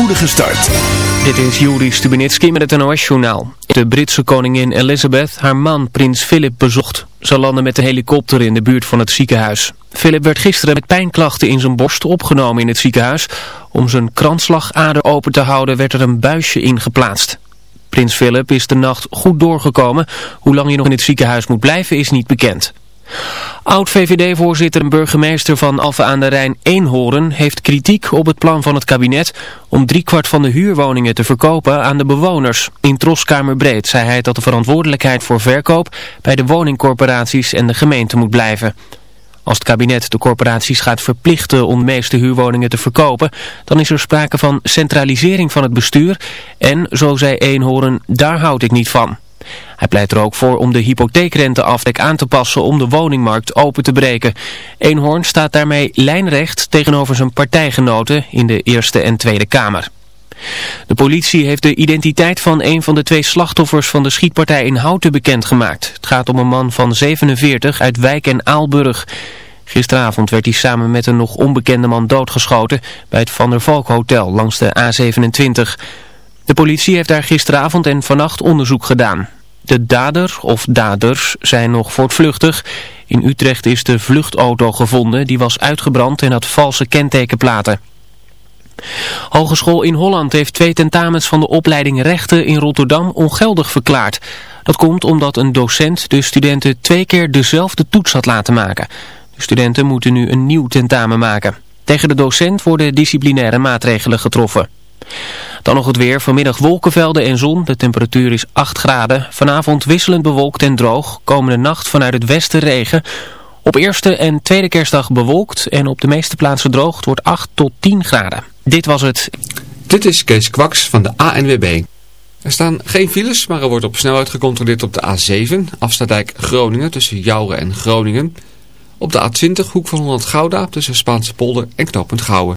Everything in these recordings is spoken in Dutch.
spoedige start. Dit is Juri Stubenitski met het NOS-journaal. De Britse koningin Elizabeth haar man prins Philip bezocht. Ze landde met de helikopter in de buurt van het ziekenhuis. Philip werd gisteren met pijnklachten in zijn borst opgenomen in het ziekenhuis. Om zijn kransslagader open te houden werd er een buisje ingeplaatst. Prins Philip is de nacht goed doorgekomen. Hoe lang hij nog in het ziekenhuis moet blijven is niet bekend. Oud-VVD-voorzitter en burgemeester van Alphen aan de Rijn Eenhoorn heeft kritiek op het plan van het kabinet om driekwart van de huurwoningen te verkopen aan de bewoners. In Troskamerbreed zei hij dat de verantwoordelijkheid voor verkoop bij de woningcorporaties en de gemeente moet blijven. Als het kabinet de corporaties gaat verplichten om de meeste huurwoningen te verkopen, dan is er sprake van centralisering van het bestuur en, zo zei Eenhoorn, daar houd ik niet van. Hij pleit er ook voor om de hypotheekrenteafdek aan te passen om de woningmarkt open te breken. Eenhoorn staat daarmee lijnrecht tegenover zijn partijgenoten in de Eerste en Tweede Kamer. De politie heeft de identiteit van een van de twee slachtoffers van de schietpartij in Houten bekendgemaakt. Het gaat om een man van 47 uit Wijk en Aalburg. Gisteravond werd hij samen met een nog onbekende man doodgeschoten bij het Van der Valk Hotel langs de A27. De politie heeft daar gisteravond en vannacht onderzoek gedaan. De dader of daders zijn nog voortvluchtig. In Utrecht is de vluchtauto gevonden. Die was uitgebrand en had valse kentekenplaten. Hogeschool in Holland heeft twee tentamens van de opleiding rechten in Rotterdam ongeldig verklaard. Dat komt omdat een docent de studenten twee keer dezelfde toets had laten maken. De studenten moeten nu een nieuw tentamen maken. Tegen de docent worden disciplinaire maatregelen getroffen. Dan nog het weer. Vanmiddag wolkenvelden en zon. De temperatuur is 8 graden. Vanavond wisselend bewolkt en droog. Komende nacht vanuit het westen regen. Op eerste en tweede kerstdag bewolkt en op de meeste plaatsen droog. Het wordt 8 tot 10 graden. Dit was het. Dit is Kees Kwaks van de ANWB. Er staan geen files, maar er wordt op snelheid gecontroleerd op de A7, Afstadijk Groningen tussen Jouren en Groningen. Op de A20, hoek van Holland Gouda tussen Spaanse polder en knooppunt Gouwen.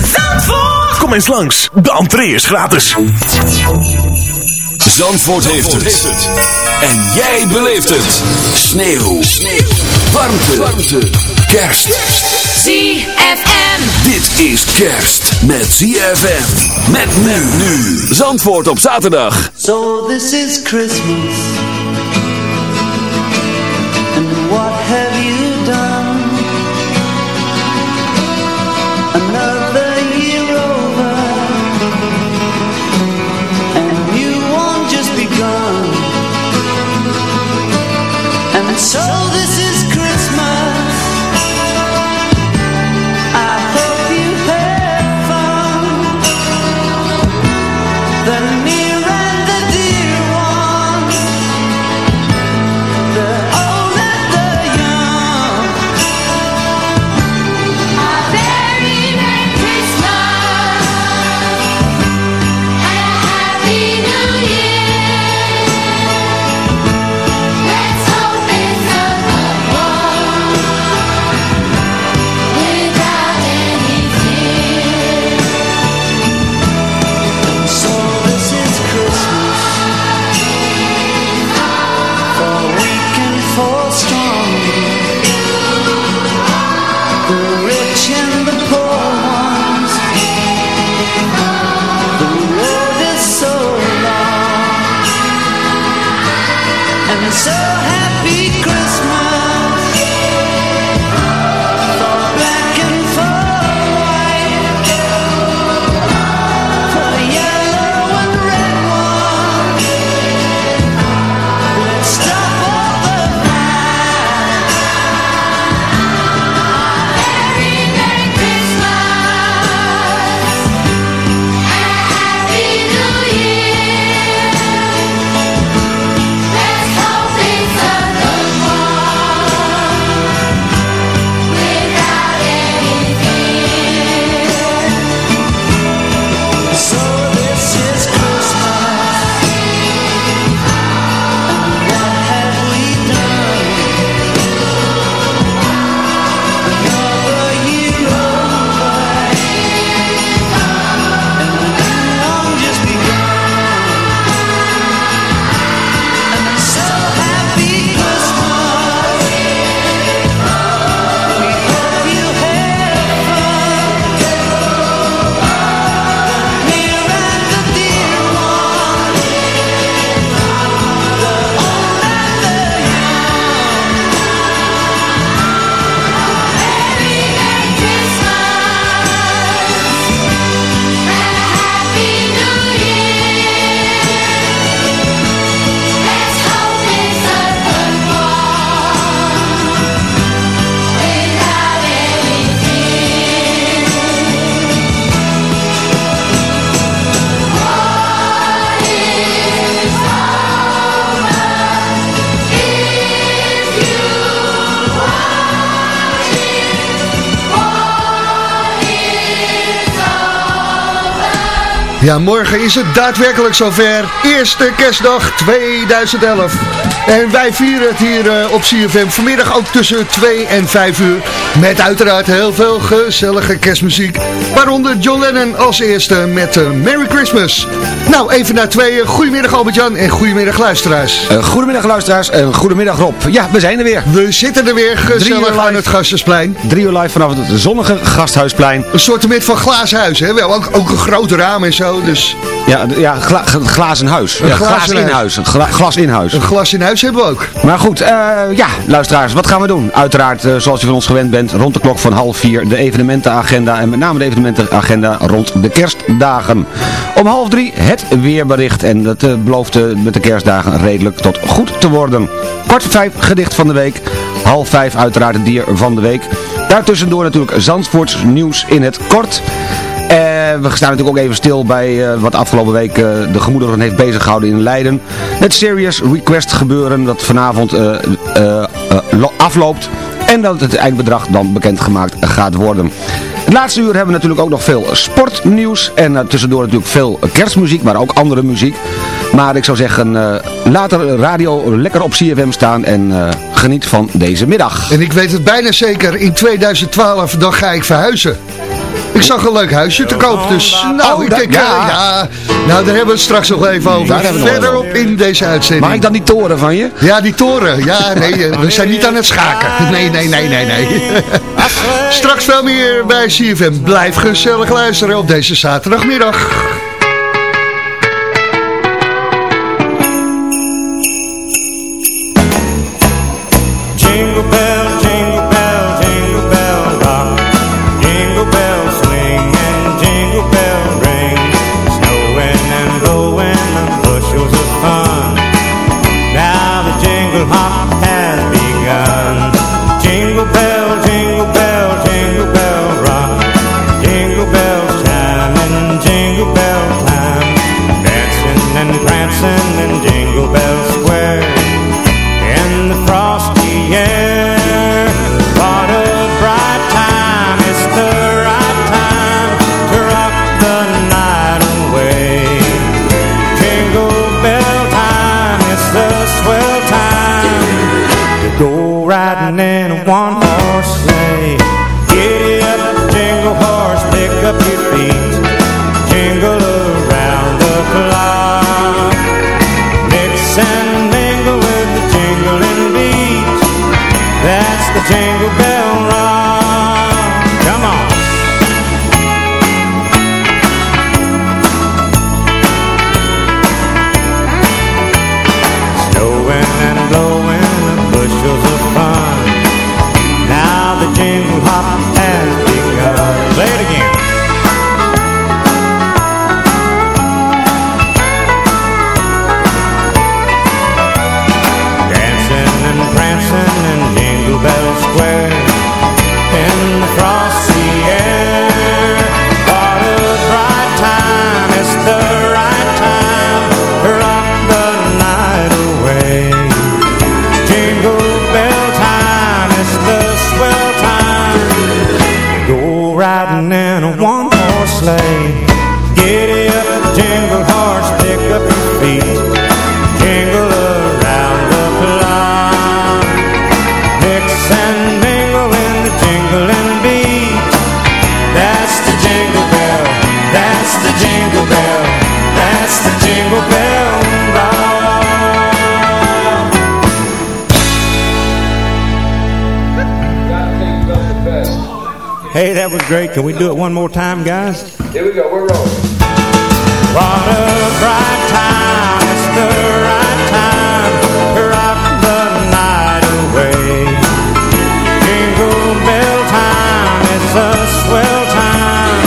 Zandvoort. Kom eens langs, de entree is gratis. Zandvoort heeft het. En jij beleeft het. Sneeuw. Sneeuw. Warmte. Warmte. Kerst. ZFM. Dit is kerst met ZFM. Met men nu. Zandvoort op zaterdag. So this is Christmas Ja, morgen is het daadwerkelijk zover. Eerste kerstdag 2011. En wij vieren het hier uh, op CFM vanmiddag ook tussen 2 en 5 uur. Met uiteraard heel veel gezellige kerstmuziek. Waaronder John Lennon als eerste met uh, Merry Christmas. Nou, even naar tweeën. Goedemiddag Albert-Jan en goedemiddag luisteraars. Uh, goedemiddag luisteraars en goedemiddag Rob. Ja, we zijn er weer. We zitten er weer gezellig aan het Gasthuisplein. Drie uur live vanaf het zonnige Gasthuisplein. Een soort van glazen huis, hè? Wel, ook, ook een groot raam en zo, dus... Ja, ja gla, glazen huis. Ja, glas in huis. Een glas in huis. Een glas in huis hebben we ook. Maar goed, uh, ja, luisteraars, wat gaan we doen? Uiteraard, uh, zoals je van ons gewend bent, rond de klok van half vier de evenementenagenda. En met name de evenementenagenda rond de kerstdagen. Om half drie het weerbericht. En dat uh, belooft met de kerstdagen redelijk tot goed te worden. Kwart vijf gedicht van de week. Half vijf uiteraard het dier van de week. Daartussendoor natuurlijk Zandvoorts nieuws in het kort. Uh, we staan natuurlijk ook even stil bij uh, wat afgelopen week uh, de gemoederen heeft bezig gehouden in Leiden. Het Serious Request gebeuren dat vanavond afloopt. En dat het eindbedrag dan bekendgemaakt gaat worden. Het laatste uur hebben we natuurlijk ook nog veel sportnieuws. En tussendoor natuurlijk veel kerstmuziek, maar ook andere muziek. Maar ik zou zeggen, uh, laat de radio lekker op CFM staan en geniet van deze middag. En ik weet het bijna zeker, in 2012 dan ga ik verhuizen. Ik zag een leuk huisje te koop, dus nou, oh, ik denk, ja. Ja. Nou, daar hebben we het straks nog even over. Verderop in deze uitzending. Mag ik dan die toren van je? Ja, die toren. Ja, nee, we zijn niet aan het schaken. Nee, nee, nee, nee, nee. straks veel meer bij CFM. Blijf gezellig luisteren op deze zaterdagmiddag. Go riding in a one horse sleigh. Giddy up, jingle horse, pick up your feet, jingle around the clock. Mix and mingle with the jingling beat. That's the jingle bell great. Can we do it one more time, guys? Here we go, we're rolling. What a bright time, it's the right time to rock the night away. Jingle bell time, it's a swell time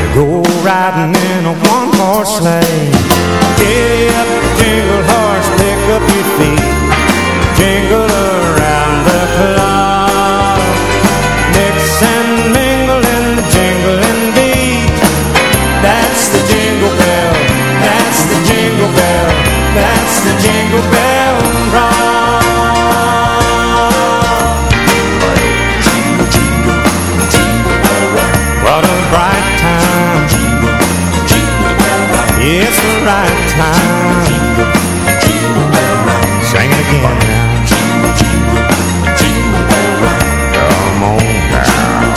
to go riding in a one-horse sleigh. Giddy up, jingle horse, pick up your feet, jingle around the clock. Right time. Sing it again now. Come on now.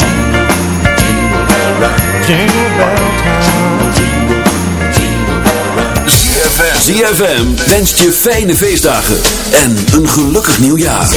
Jingle bell time. ZFM wenst je fijne feestdagen en een gelukkig nieuwjaar.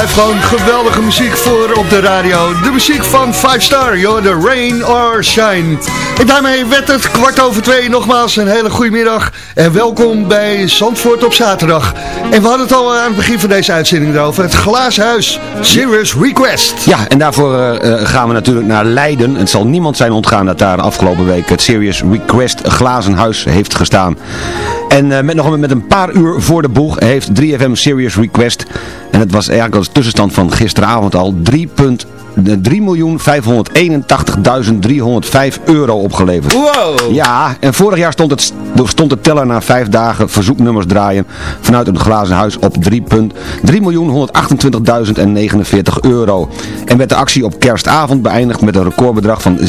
Blijft gewoon geweldige muziek voor op de radio. De muziek van 5 Star, joh, de Rain or Shine. En daarmee werd het kwart over twee. Nogmaals een hele goede middag. En welkom bij Zandvoort op zaterdag. En we hadden het al aan het begin van deze uitzending erover. Het Glazen Huis, Serious Request. Ja, en daarvoor eh, eh, gaan we natuurlijk naar Leiden. Het zal niemand zijn ontgaan dat daar afgelopen week het Serious Request Glazen Huis heeft gestaan. En eh, met nog met een paar uur voor de boeg heeft 3FM Serious Request. En het was eigenlijk als tussenstand van gisteravond al 3,1 de 3.581.305 euro opgeleverd. Wow! Ja, en vorig jaar stond het, stond de teller na vijf dagen verzoeknummers draaien vanuit het glazen huis op 3.128.049 euro. En werd de actie op kerstavond beëindigd met een recordbedrag van 7,1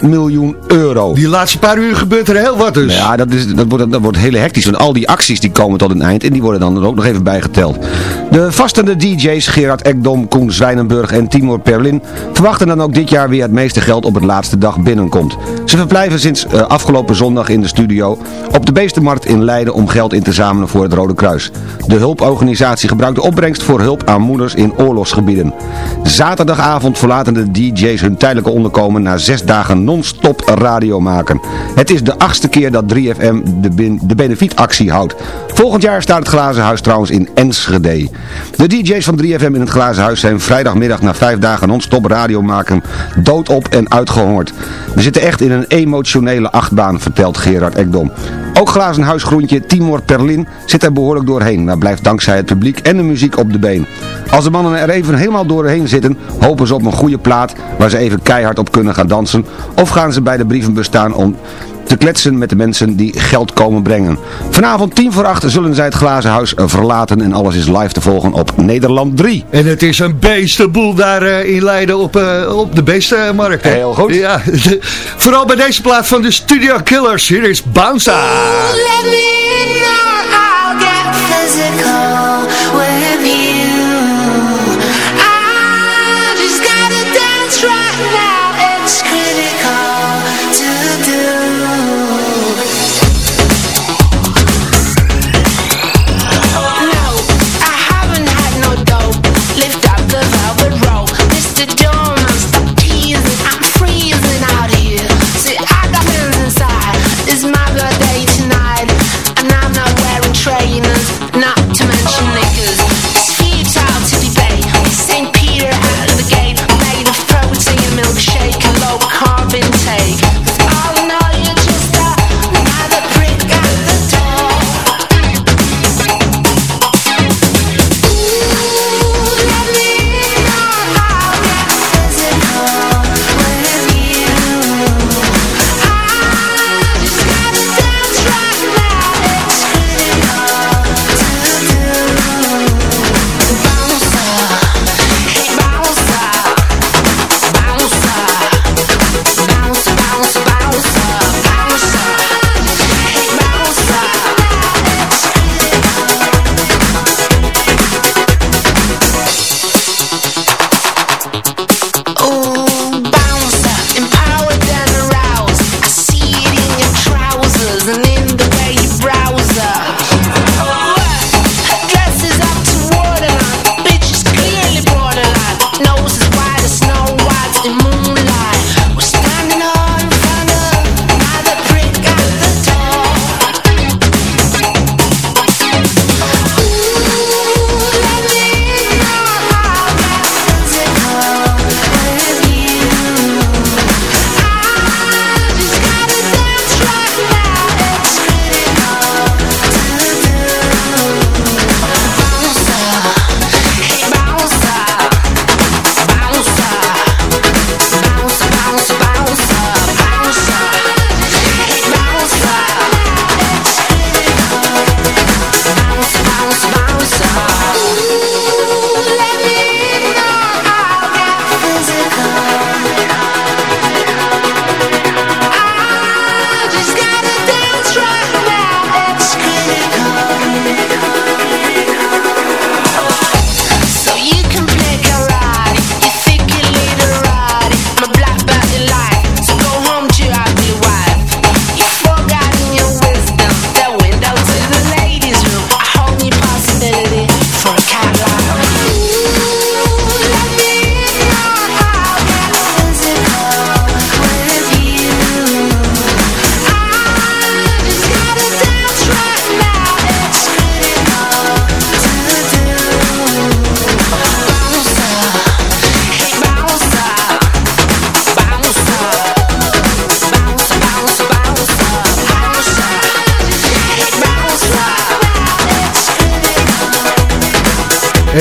miljoen euro. Die laatste paar uur gebeurt er heel wat dus. Ja, dat, is, dat, wordt, dat wordt heel hectisch. Want al die acties die komen tot een eind en die worden dan er ook nog even bijgeteld. De vastende DJ's Gerard Ekdom, Koen Zwijnenburg en Timur Perlin verwachten dan ook dit jaar weer het meeste geld op het laatste dag binnenkomt. Ze verblijven sinds uh, afgelopen zondag in de studio op de Beestenmarkt in Leiden om geld in te zamelen voor het Rode Kruis. De hulporganisatie gebruikt de opbrengst voor hulp aan moeders in oorlogsgebieden. Zaterdagavond verlaten de DJ's hun tijdelijke onderkomen na zes dagen non-stop radio maken. Het is de achtste keer dat 3FM de, de benefietactie houdt. Volgend jaar staat het Glazen Huis trouwens in Enschede. De DJ's van 3FM in het Glazen Huis zijn vrijdagmiddag na vijf dagen non-stop radio maken doodop en uitgehongerd. We zitten echt in een emotionele achtbaan, vertelt Gerard Ekdom. Ook Glazen Huisgroentje Timor Perlin zit er behoorlijk doorheen, maar blijft dankzij het publiek en de muziek op de been. Als de mannen er even helemaal doorheen zitten, hopen ze op een goede plaat waar ze even keihard op kunnen gaan dansen. Of gaan ze bij de brievenbus staan om te kletsen met de mensen die geld komen brengen. Vanavond 10 voor 8 zullen zij het glazen huis verlaten en alles is live te volgen op Nederland 3. En het is een beestenboel daar uh, in Leiden op, uh, op de beestenmarkt. Hè? Heel goed. Ja, de, vooral bij deze plaat van de Studio Killers. Hier is Bounce Let me know I'll get physical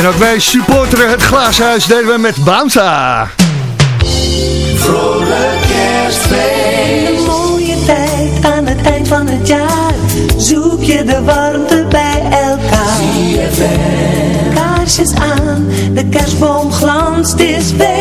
En ook wij supporteren het Glaashuis deden we met Bamsa. Vrolijk kerstfeest. Een mooie tijd aan het eind van het jaar. Zoek je de warmte bij elkaar. is aan, de kerstboom glanst, is weg.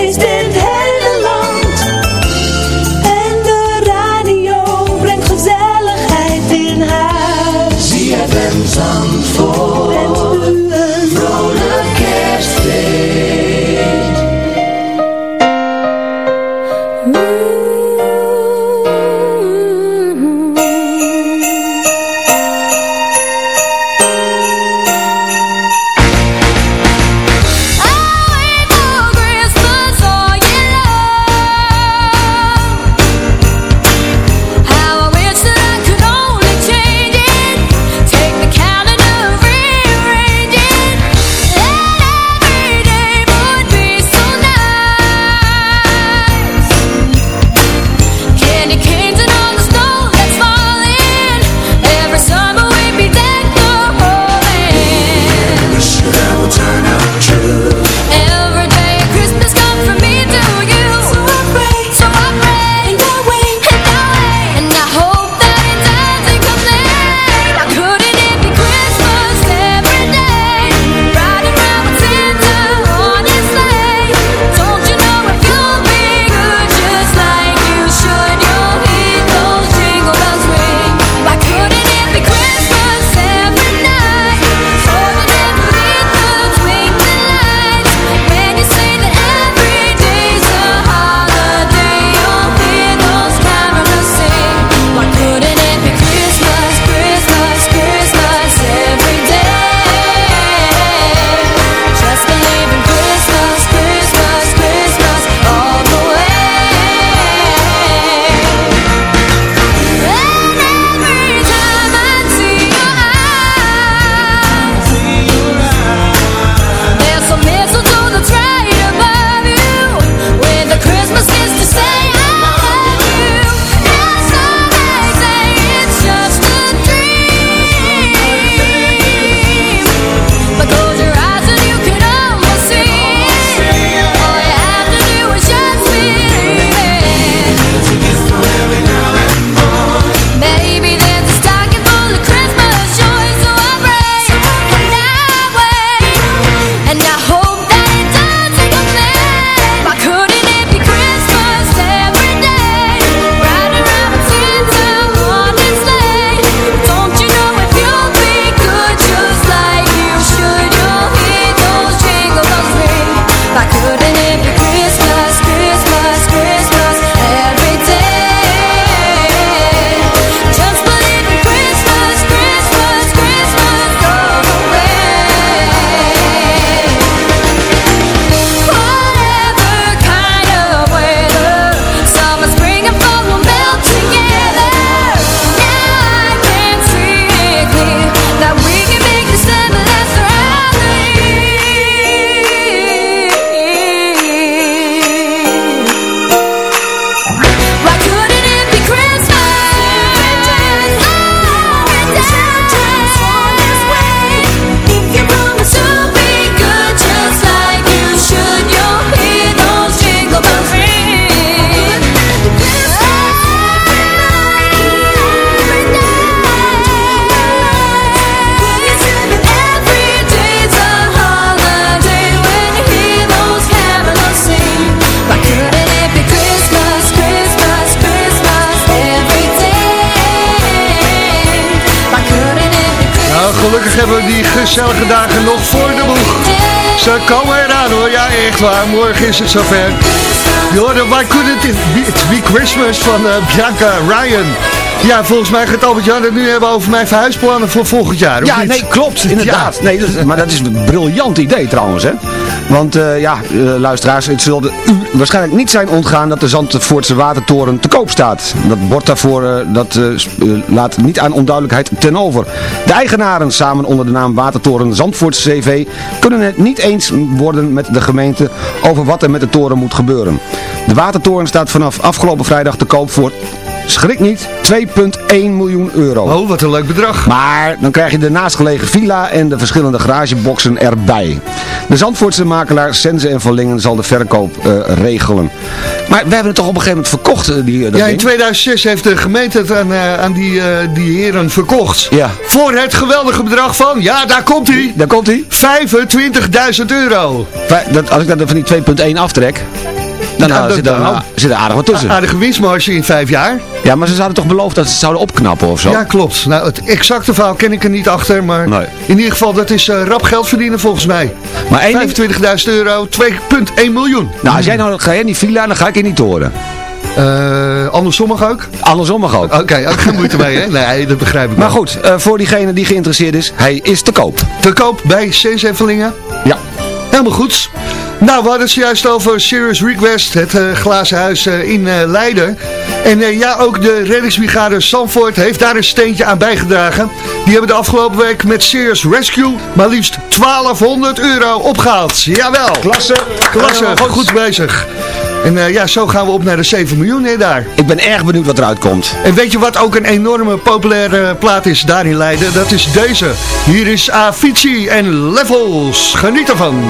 gezellige dagen nog voor de boeg. Ze komen eraan hoor, ja echt waar, morgen is het zover. Je Why Couldn't It Be, Christmas van eh, Bianca Ryan. Ja, volgens mij gaat Albert-Jan het nu hebben over mijn verhuisplannen voor volgend jaar, Ja, nee, klopt, inderdaad. Nee, maar dat is een briljant idee trouwens, hè? Want eh, ja, eh, luisteraars, het zulde u waarschijnlijk niet zijn ontgaan dat de Zandvoortse watertoren te koop staat. Dat bord daarvoor eh, dat, laat niet aan onduidelijkheid ten over. De eigenaren, samen onder de naam Watertoren Zandvoortse CV, kunnen het niet eens worden met de gemeente over wat er met de toren moet gebeuren. De watertoren staat vanaf afgelopen vrijdag te koop voor schrik niet, 2,1 miljoen euro. Oh, wat een leuk bedrag. Maar dan krijg je de naastgelegen villa en de verschillende garageboxen erbij. De Zandvoortse makelaar Sense en Verlingen zal de verkoop eh, regelen. Maar we hebben het toch op een gegeven moment verkocht, eh, die, dat Ja, in ding? 2006 heeft de gemeente het aan, eh, aan die, eh, die heren verkocht. Ja. Voor het geweldige bedrag van, ja, daar komt hij. Daar komt hij. 25.000 euro. Dat, als ik dat van die 2,1 aftrek, dan dat- zit, er, nou. zit er aardig wat tussen. Aardige winstmarge in vijf jaar. Ja, maar ze zouden toch beloofd dat ze het zouden opknappen of zo? Ja, klopt. Nou, het exacte verhaal ken ik er niet achter, maar Nee. in ieder geval, dat is eh, rap geld verdienen volgens mij. Maar één ding- 25.000 euro, 2,1 miljoen. Nou, als jij nou ga je in die villa, dan ga ik je niet horen. Eh, andersom mag ook? Andersom mag ook. Oké, ook geen moeite mee, hè? Nee, dat begrijp ik Maar wel. goed, eh, voor diegene die geïnteresseerd is, hij is te koop. Te koop bij Sensevelingen. Ja. Helemaal goed. Nou, we hadden het zojuist over Serious Request, het eh, glazen huis eh, in eh, Leiden. En ja, ook de reddingsbrigade Sanford heeft daar een steentje aan bijgedragen. Die hebben de afgelopen week met Serious Rescue maar liefst 1200 euro opgehaald. Jawel. Klasse. Klasse, Helemaal goed. bezig. En ja, zo gaan we op naar de 7 miljoen hè, daar. Ik ben erg benieuwd wat eruit komt. En weet je wat ook een enorme populaire plaat is daar in Leiden? Dat is deze. Hier is Avicii en Levels. Geniet ervan.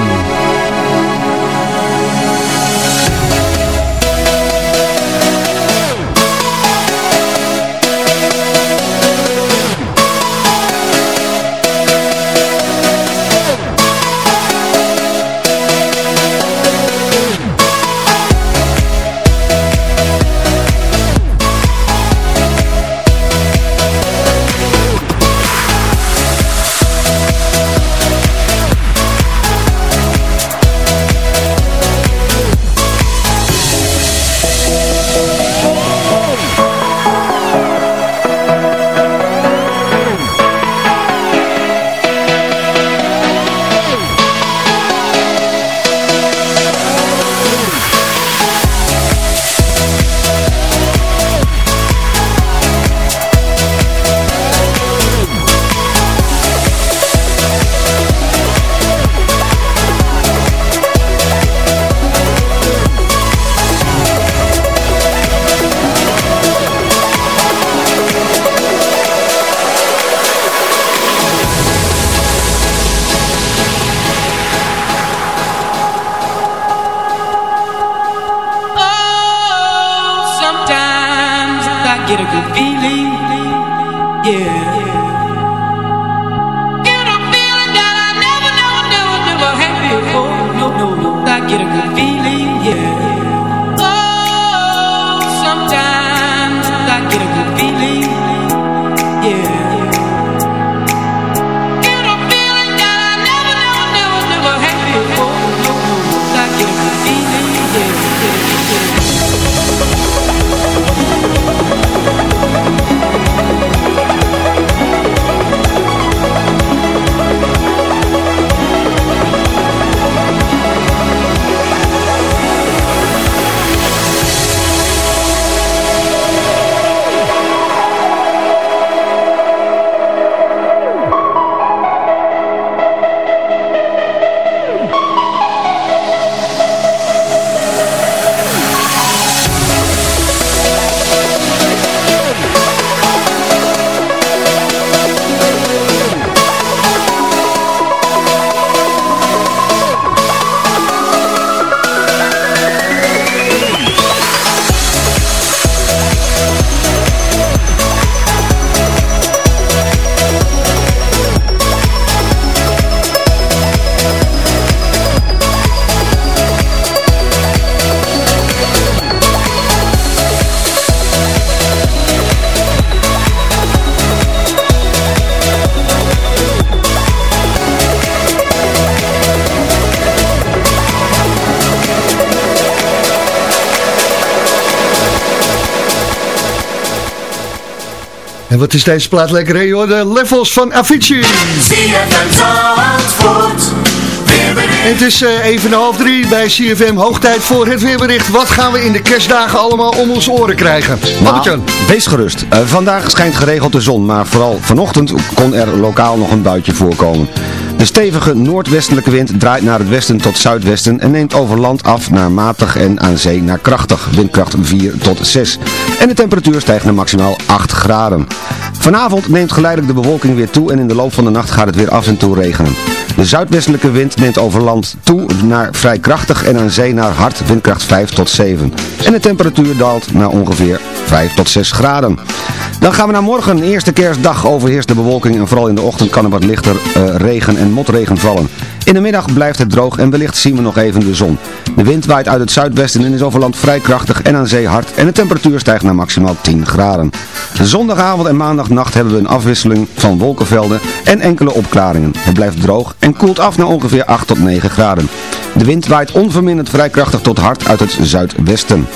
Is deze plaat lekker, hè, joh? De Levels van Avicii. Het is eh, even een half drie bij CFM. Hoog tijd voor het weerbericht. Wat gaan we in de kerstdagen allemaal om ons oren krijgen? Nou, wees gerust. Eh, vandaag schijnt geregeld de zon, maar vooral vanochtend kon er lokaal nog een buitje voorkomen. De stevige noordwestelijke wind draait naar het westen tot zuidwesten en neemt over land af naar matig en aan zee naar krachtig, windkracht 4 tot 6. En de temperatuur stijgt naar maximaal 8 graden. Vanavond neemt geleidelijk de bewolking weer toe en in de loop van de nacht gaat het weer af en toe regenen. De zuidwestelijke wind neemt over land toe naar vrij krachtig en aan zee naar hard, windkracht 5 tot 7. En de temperatuur daalt naar ongeveer 5 tot 6 graden. Dan gaan we naar morgen. Eerste kerstdag overheerst de bewolking en vooral in de ochtend kan er wat lichter eh, regen en motregen vallen. In de middag blijft het droog en wellicht zien we nog even de zon. De wind waait uit het zuidwesten en is over land vrij krachtig en aan zee hard en de temperatuur stijgt naar maximaal 10 graden. Zondagavond en maandagnacht hebben we een afwisseling van wolkenvelden en enkele opklaringen. Het blijft droog en koelt af naar ongeveer 8 tot 9 graden. De wind waait onverminderd vrij krachtig tot hard uit het zuidwesten.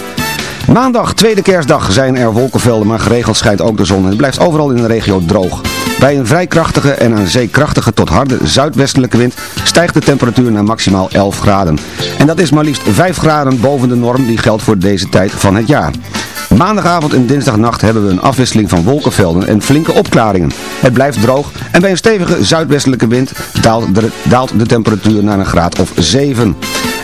Maandag, tweede kerstdag, zijn er wolkenvelden, maar geregeld schijnt ook de zon. Het blijft overal in de regio droog. Bij een vrij krachtige en aan zee krachtige tot harde zuidwestelijke wind stijgt de temperatuur naar maximaal 11 graden. En dat is maar liefst 5 graden boven de norm die geldt voor deze tijd van het jaar. Maandagavond en dinsdagnacht hebben we een afwisseling van wolkenvelden en flinke opklaringen. Het blijft droog en bij een stevige zuidwestelijke wind daalt de, daalt de temperatuur naar een graad of 7.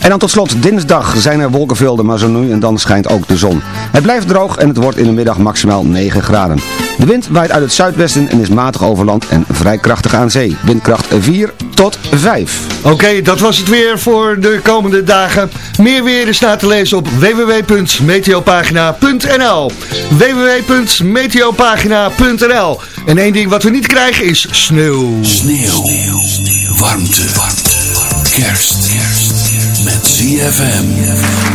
En dan tot slot, dinsdag zijn er wolkenvelden, maar zo nu en dan schijnt ook de zon. Het blijft droog en het wordt in de middag maximaal 9 graden. De wind waait uit het zuidwesten en is matig over land en vrij krachtig aan zee. Windkracht 4 tot 5. Oké, dat was het weer voor de komende dagen. Meer weer is na te lezen op www.meteopagina.nl www.meteopagina.nl En één ding wat we niet krijgen is sneeuw. Sneeuw. Warmte. Warmte. Kerst. Met ZFM.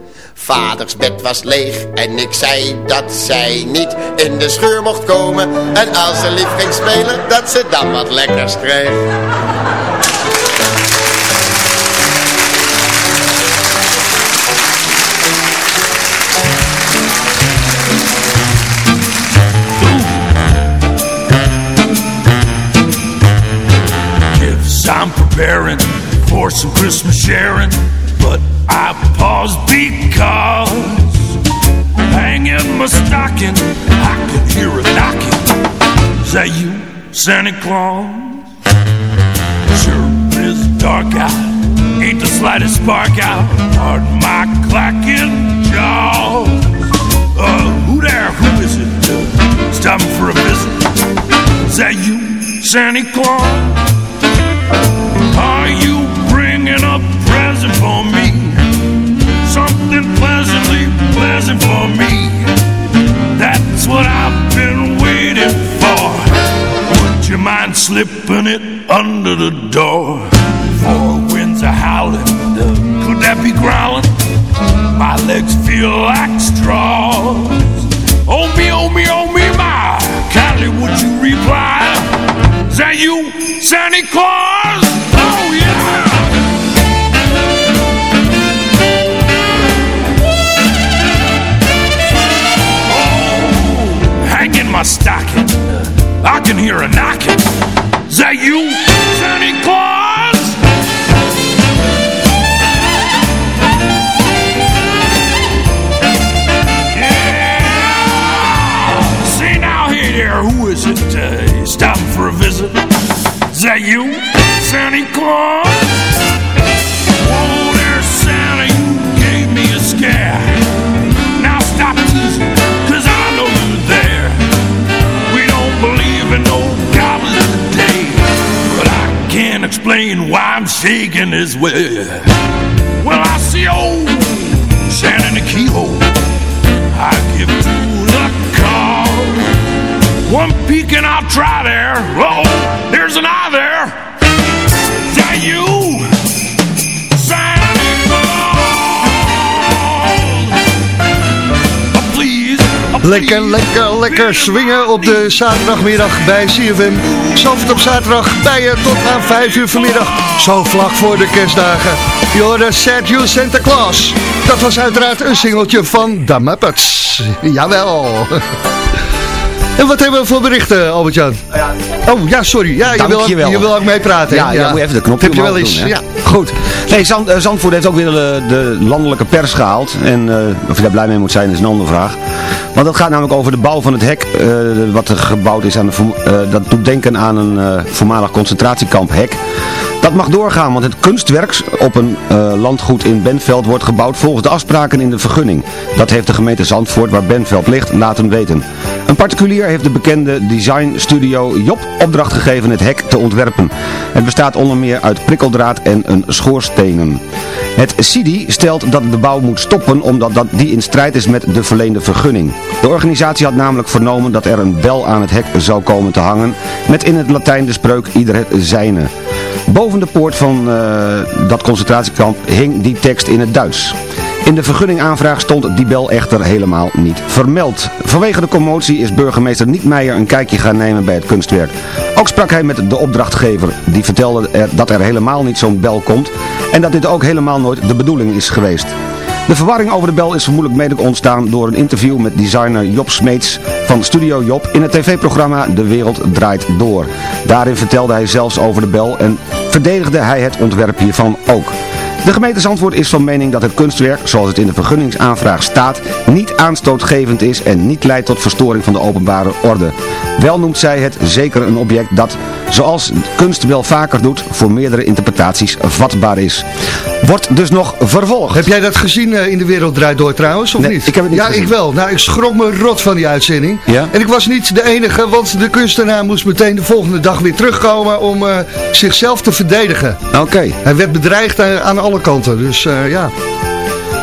Vaders bed was leeg en ik zei dat zij niet in de schuur mocht komen. En als ze lief ging spelen, dat ze dan wat lekkers kreeg. I'm preparing for some Christmas sharing, but I paused because hanging my stocking, I could hear knocking. Is that you, Santa Claus? Sure is dark out, ain't the slightest spark out. My clacking. Uh, who there? Who is it? For a visit? Is that you, Santa Claus? Are you bringing a present for me? Something pleasantly pleasant for me. That's what I've been waiting for. Would you mind slipping it under the door? Four winds are howling. Could that be growling? My legs feel like straws. Oh me, oh me, oh me, my. Kindly would you reply? Is that you, Santa Claus? My stocking. I can hear a knocking. Is that you, Santa Claus? Yeah! Say now, hey there, who is it? Uh, stopping for a visit? Is that you, Santa Claus? Explain why I'm shaking this way. Well, I see old Santa in the keyhole. I give two the call. One peek and I'll try there. Oh, there's an eye there. Is that you? Lekker, lekker, lekker swingen op de zaterdagmiddag bij CFM. Zalvert op zaterdag bij je tot aan 5 uur vanmiddag. Zo vlak voor de kerstdagen. Je hoorde Sad You Santa Claus. Dat was uiteraard een singeltje van The Muppets. Jawel. En wat hebben we voor berichten, Albert-Jan? Oh, ja, sorry. Ja, je wil, je wil ook meepraten. hè? Ja, ja, moet je even de knopje Heb je wel eens. doen, ja. Goed. Nee, Zand, eh, Zandvoort heeft ook weer de, de landelijke pers gehaald. En eh, of je daar blij mee moet zijn is een andere vraag. Want dat gaat namelijk over de bouw van het hek eh, wat er gebouwd is. Aan de, eh, dat doet denken aan een eh, voormalig concentratiekamp hek. Dat mag doorgaan, want het kunstwerk op een eh, landgoed in Benveld wordt gebouwd volgens de afspraken in de vergunning. Dat heeft de gemeente Zandvoort, waar Benveld ligt, laten weten. Een particulier heeft de bekende designstudio Job opdracht gegeven het hek te ontwerpen. Het bestaat onder meer uit prikkeldraad en een schoorstenen. Het CIDI stelt dat de bouw moet stoppen omdat dat die in strijd is met de verleende vergunning. De organisatie had namelijk vernomen dat er een bel aan het hek zou komen te hangen met in het Latijn de spreuk ieder het zijne. Boven de poort van eh, dat concentratiekamp hing die tekst in het Duits. In de vergunningaanvraag stond die bel echter helemaal niet vermeld. Vanwege de commotie is burgemeester Niet Meijer een kijkje gaan nemen bij het kunstwerk. Ook sprak hij met de opdrachtgever. Die vertelde er dat er helemaal niet zo'n bel komt en dat dit ook helemaal nooit de bedoeling is geweest. De verwarring over de bel is vermoedelijk mede ontstaan door een interview met designer Job Smeets van Studio Job in het tv-programma De Wereld Draait Door. Daarin vertelde hij zelfs over de bel en verdedigde hij het ontwerp hiervan ook. De gemeente Zandvoort is van mening dat het kunstwerk, zoals het in de vergunningsaanvraag staat, niet aanstootgevend is en niet leidt tot verstoring van de openbare orde. Wel noemt zij het zeker een object dat, zoals kunst wel vaker doet, voor meerdere interpretaties vatbaar is. Wordt dus nog vervolgd. Heb jij dat gezien eh, in de Wereld Draait Door trouwens, of Nee, niet? ik heb het niet Ja, gezien. ik wel. Nou, ik schrok me rot van die uitzending. Ja? En ik was niet de enige, want de kunstenaar moest meteen de volgende dag weer terugkomen om eh, zichzelf te verdedigen. Oké, Hij werd bedreigd aan, aan alle kanten, dus eh, ja.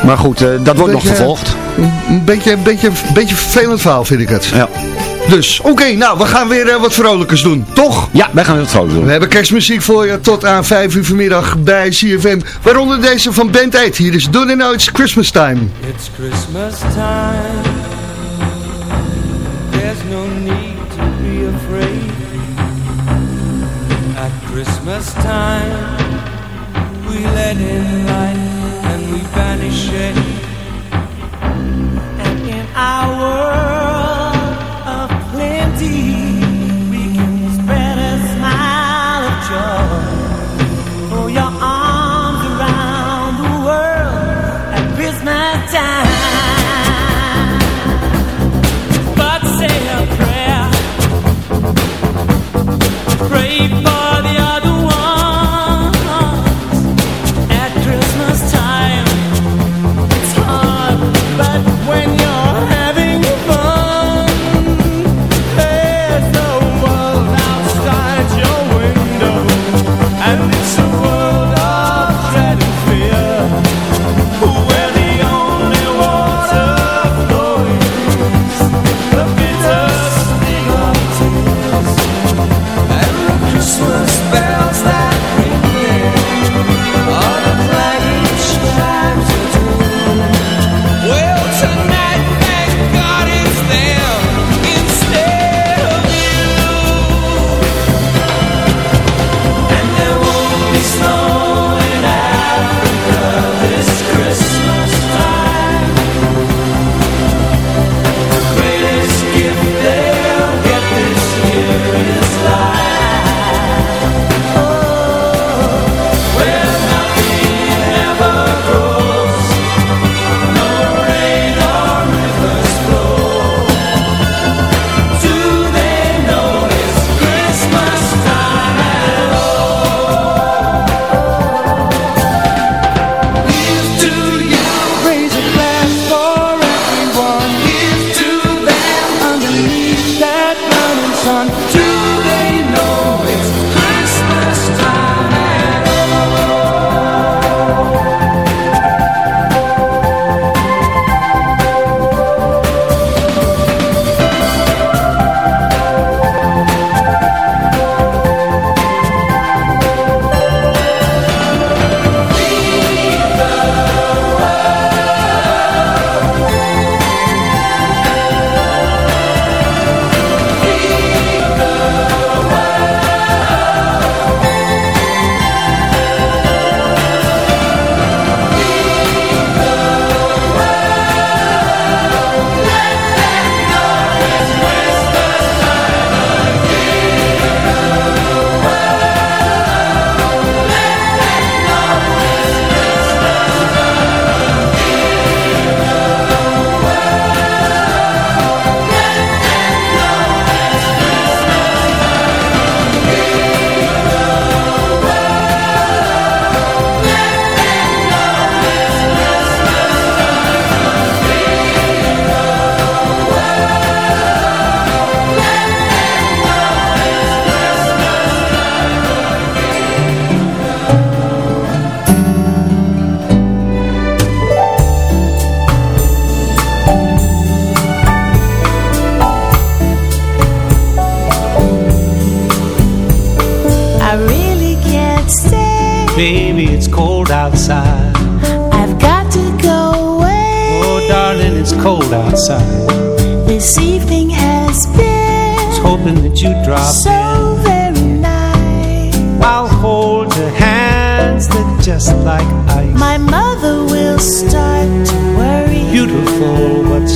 maar goed, eh, dat wordt nog vervolgd. Een beetje, een beetje, een beetje vervelend verhaal vind ik het. Ja. Dus, oké, nou, we gaan weer eh, wat vrolijkers doen, toch? Ja, wij gaan weer wat vrolijker doen. We hebben kerstmuziek voor je tot aan 5 uur vanmiddag bij CFM. Waaronder deze van Band 8. Hier is Doen and It's Christmas Time. It's Christmas time. There's no need to be afraid. At Christmas time, we let in light and we banish shade.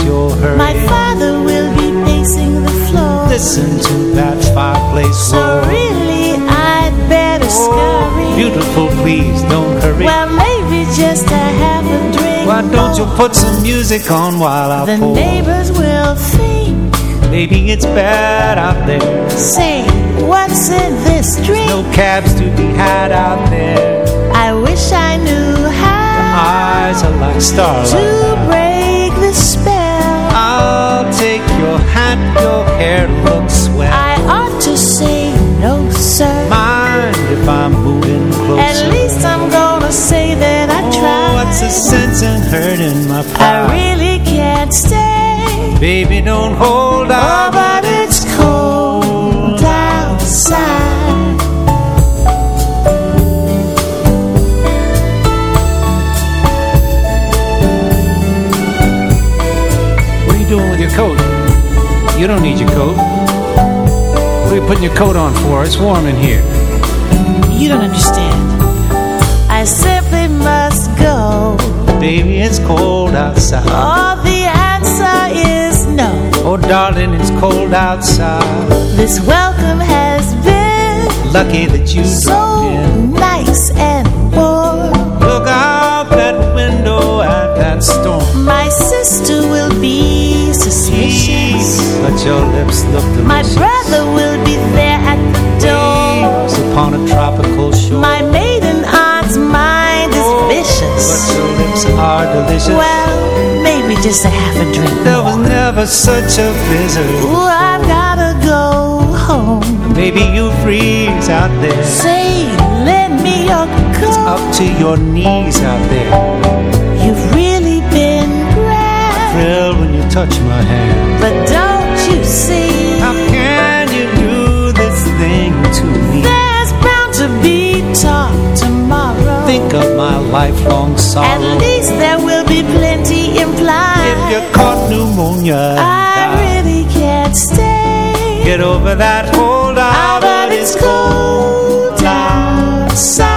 Your hurry? My father will be pacing the floor. Listen to that fireplace So roar. really, I'd better scurry. Oh, beautiful, please don't hurry. Well, maybe just to have a drink. Why don't you put some music on while I The pour? neighbors will think, Maybe it's bad out there. say, what's in this drink? No cabs to be had out there. I wish I knew how Eyes are like starlight. to break your hand, your hair looks swell. I ought to say no, sir. Mind if I'm moving closer? At least I'm gonna say that I Oh, tried. what's the sense in hurting my pride? I really can't stay. Baby, don't hold Oh, out. are you putting your coat on for? It's warm in here. You don't understand. I simply must go. Baby, it's cold outside. Oh, the answer is no. Oh, darling, it's cold outside. This welcome has been Lucky that you so dropped in. nice and warm. Look out that window at that storm. My sister will suspicious. But your lips look delicious. My brother will be there at the door. It's upon a tropical shore. My maiden aunt's mind is oh, vicious. But your lips are delicious. Well, maybe just a half a drink. there was never such a blizzard. Ooh, I've gotta go home. Maybe you freeze out there. Say, lend me your coat. Up to your knees out there. You've really touch my hand. But don't you see? How can you do this thing to me? There's bound to be talk tomorrow. Think of my lifelong At least there will be plenty implied. If you caught pneumonia, I really can't stay. get over that hold Ah, out. but it's cold outside.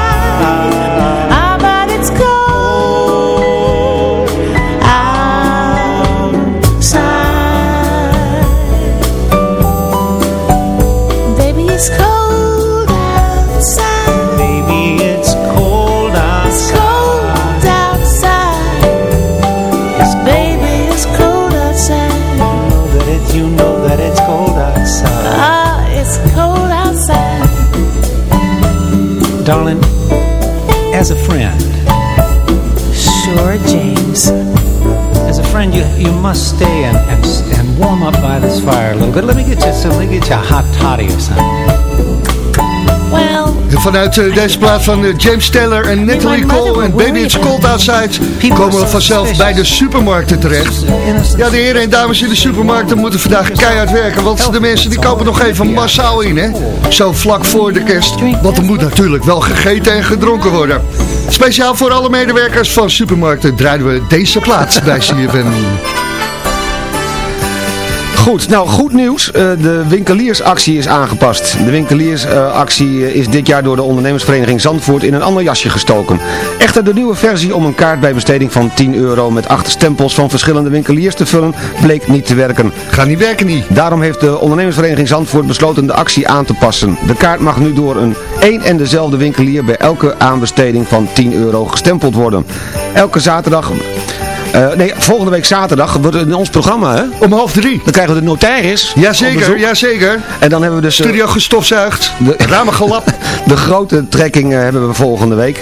As a friend, Sure, James. as a friend, you you must stay and, and, and warm up by this fire a little bit. Let me get you some, let me get you a hot toddy or something. Vanuit eh, deze plaat van eh, James Taylor en Natalie Cole en Baby It's Cold Outside komen we vanzelf bij de supermarkten terecht. Ja, de heren en dames in de supermarkten moeten vandaag keihard werken, want de mensen die kopen nog even massaal in, hè. Zo vlak voor de kerst, want er moet natuurlijk wel gegeten en gedronken worden. Speciaal voor alle medewerkers van supermarkten draaien we deze plaat bij CFM. Goed, nou goed nieuws. Eh, de winkeliersactie is aangepast. De winkeliersactie eh, is dit jaar door de ondernemersvereniging Zandvoort in een ander jasje gestoken. Echter de nieuwe versie om een kaart bij besteding van 10 euro met acht stempels van verschillende winkeliers te vullen bleek niet te werken. Gaat niet werken niet. Daarom heeft de ondernemersvereniging Zandvoort besloten de actie aan te passen. De kaart mag nu door een één en dezelfde winkelier bij elke aanbesteding van 10 euro gestempeld worden. Elke zaterdag... eh, nee, volgende week zaterdag wordt het in ons programma, hè? Om half drie. Dan krijgen we de notaris. Jazeker, jazeker. En dan hebben we dus... eh, Studio gestofzuigd, de, ramen gelapt. de grote trekking eh, hebben we volgende week.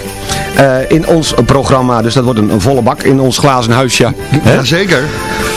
in ons programma. Dus dat wordt een, een volle bak in ons glazen huisje. Jazeker.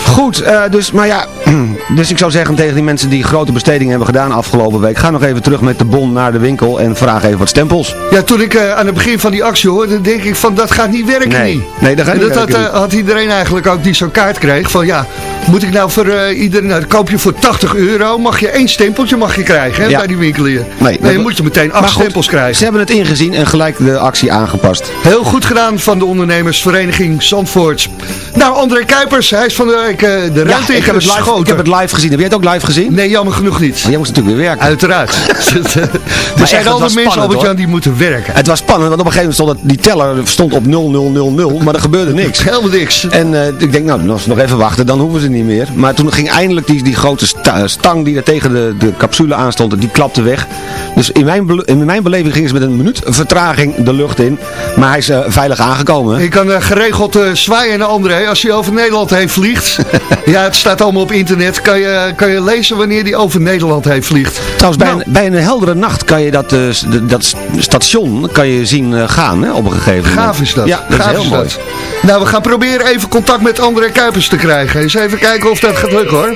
Goed, dus, maar ja, dus ik zou zeggen tegen die mensen die grote bestedingen hebben gedaan afgelopen week. Ga nog even terug met de bon naar de winkel en vraag even wat stempels. Ja, toen ik eh, aan het begin van die actie hoorde, denk ik van dat gaat niet werken Nee. niet. Nee, dat gaat En niet dat had, werken eh, had iedereen eigenlijk ook die zo'n kaart kreeg. Van ja, moet ik nou voor eh, iedereen, nou, koop je voor 80 euro, mag je één stempeltje mag je krijgen hè, Ja. bij die winkelier. Nee, Nee, dat- moet je meteen acht goed, stempels krijgen. Ze hebben het ingezien en gelijk de actie aangepast. Heel goed gedaan van de ondernemersvereniging Zandvoort. Nou, André Kuipers, hij is van de eh, de Ja, ruimte ik heb, het live, ik heb het live gezien. Heb jij het ook live gezien? Nee, jammer genoeg niet. Jij moest natuurlijk weer werken. Uiteraard. er echt, zijn het altijd mensen, Albert-Jan, die moeten werken. Het was spannend, want op een gegeven moment stond het, die teller stond op 0000, maar er gebeurde niks. Helemaal niks. En eh, ik denk, nou, als we nog even wachten, dan hoeven ze niet meer. Maar toen ging eindelijk die, die grote sta- stang die er tegen de, de capsule aanstond, die klapte weg. Dus in mijn, in mijn beleving gingen ze met een minuut vertraging de lucht in. Maar hij is eh, veilig aangekomen. Je kan eh, geregeld eh, zwaaien naar André als hij over Nederland heen vliegt. ja, het staat allemaal op internet. Kan je, kan je lezen wanneer hij over Nederland heen vliegt. Trouwens, bij, Nou. een, bij een heldere nacht kan je dat, eh, dat station kan je zien eh, gaan hè, op een gegeven moment. Gaaf is dat. Ja, dat Gaaf is heel mooi. dat. Nou, we gaan proberen even contact met André Kuipers te krijgen. Eens even kijken of dat gaat lukken hoor.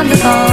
on the phone.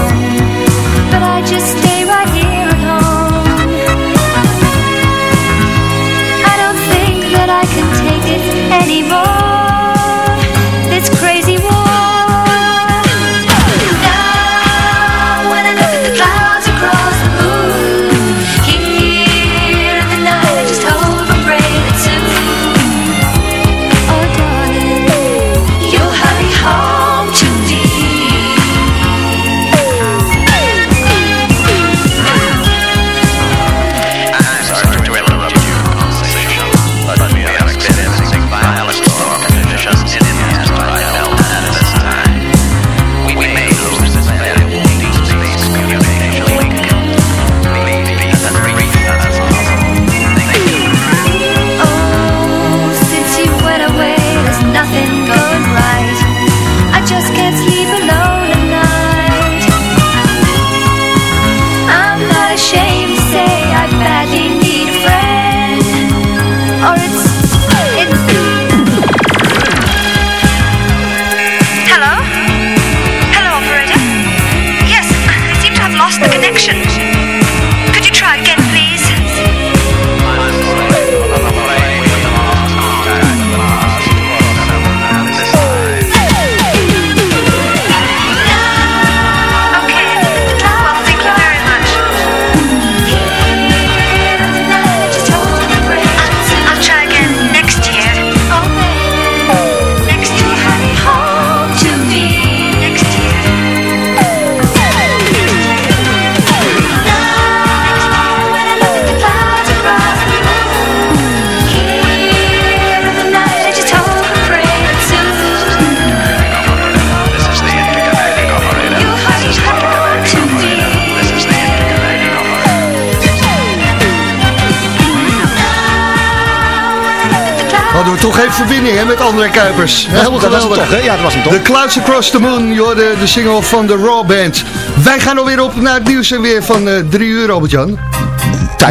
toch geen verbinding hè, met André Kuipers. Helemaal geweldig. Toch, hè? Ja, dat was hem toch. The Clouds Across the Moon, de single van de Raw Band. Wij gaan alweer op naar het nieuws en weer van uh, drie uur, Albert-Jan.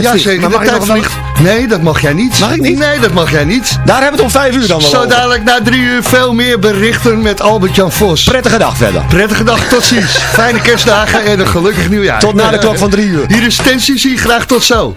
Ja, zeker. De tijd vliegt. Nee, dat mag jij niet. Mag ik niet? Nee, dat mag jij niet. Daar hebben we het om vijf uur dan wel Zo dadelijk na drie uur veel meer berichten met Albert-Jan Vos. Prettige dag verder. Prettige dag, tot ziens. Fijne kerstdagen en een gelukkig nieuwjaar. Tot na de klok van drie uur. Hier is Tensie, graag tot zo.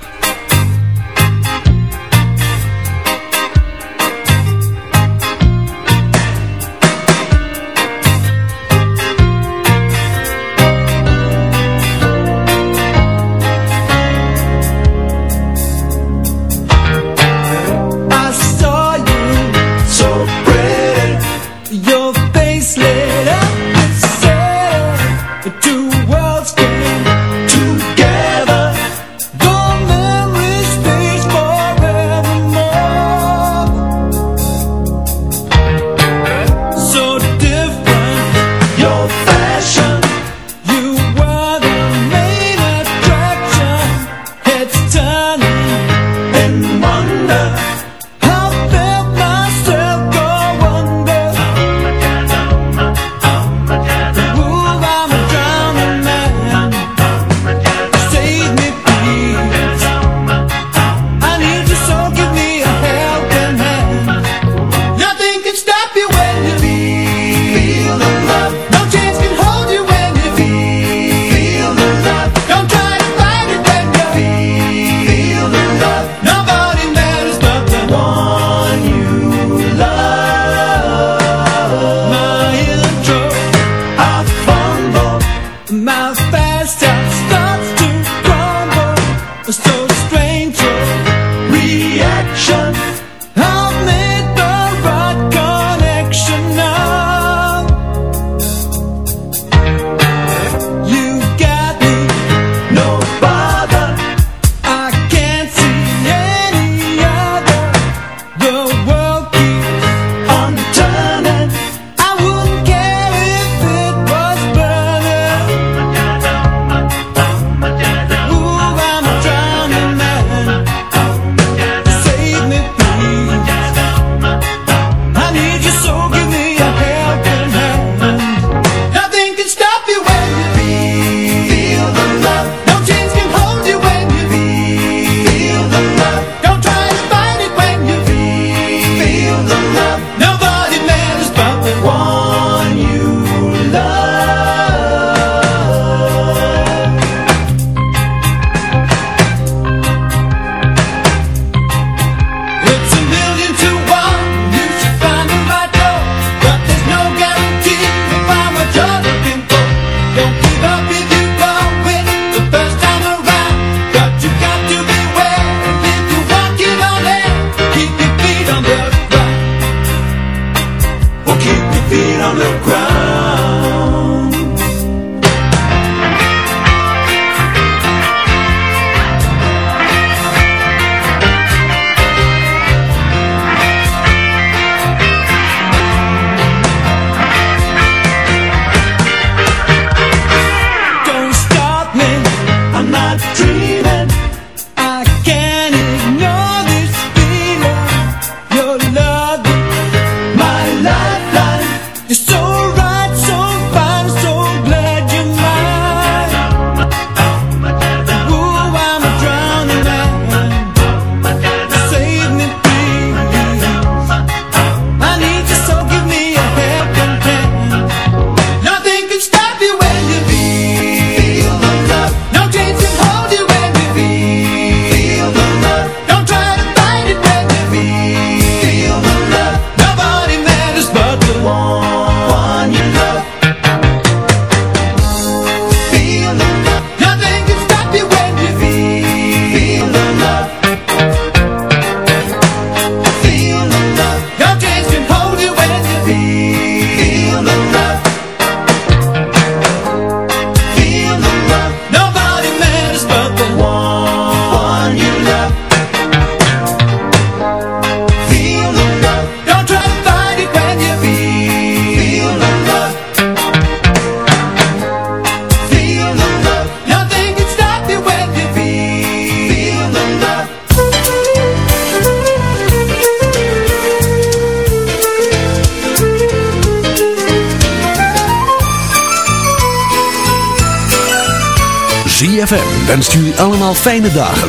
Fijne dagen. en...